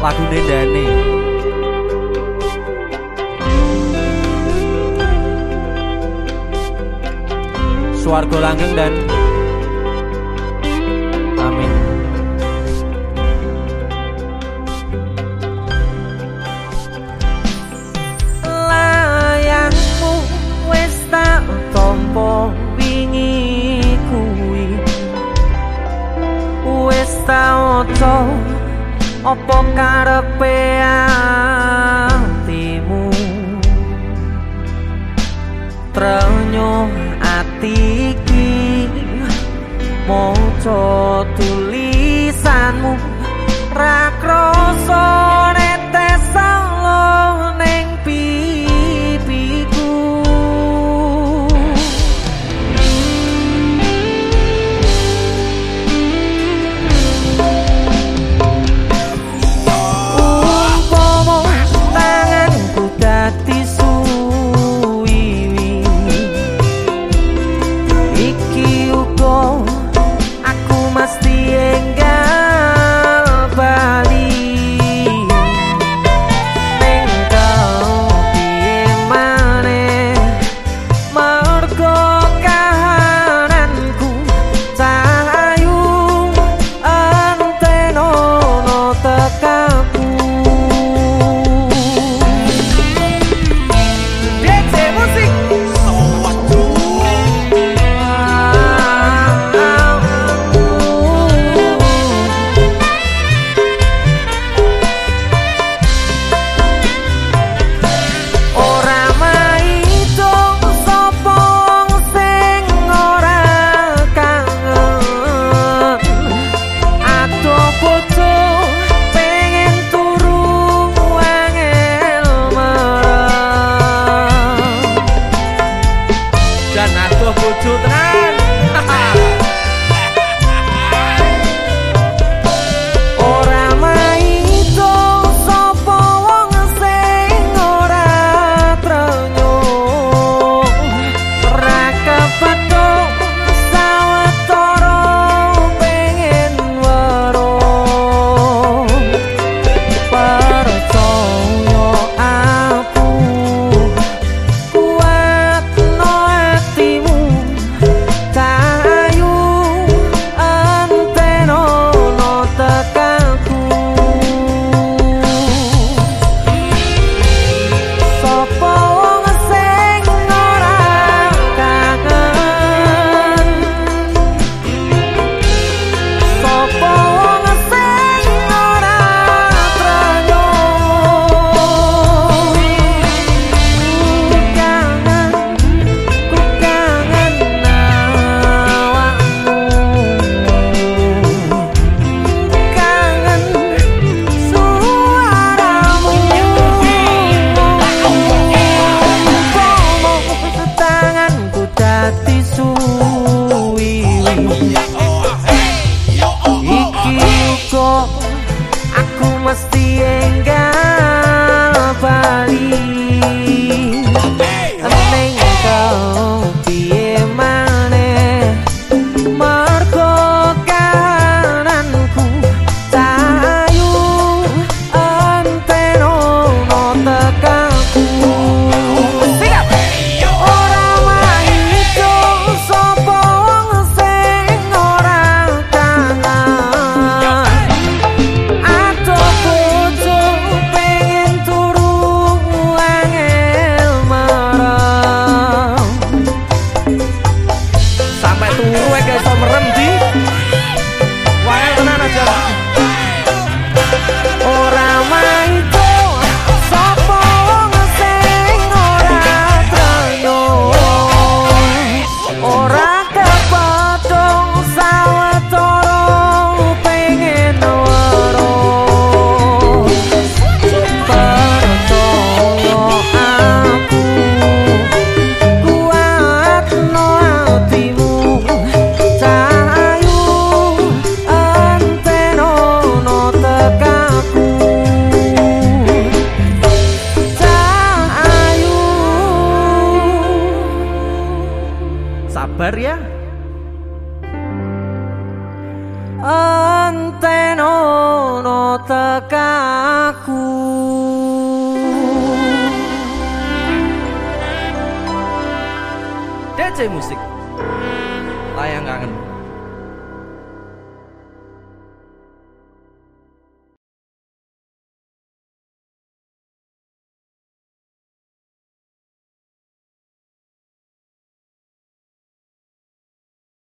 lagu dendane. Suargo Langgeng dan Apa karepe aku turu kayak iso merem. Sabar ya. Entenono tekaku DC Musik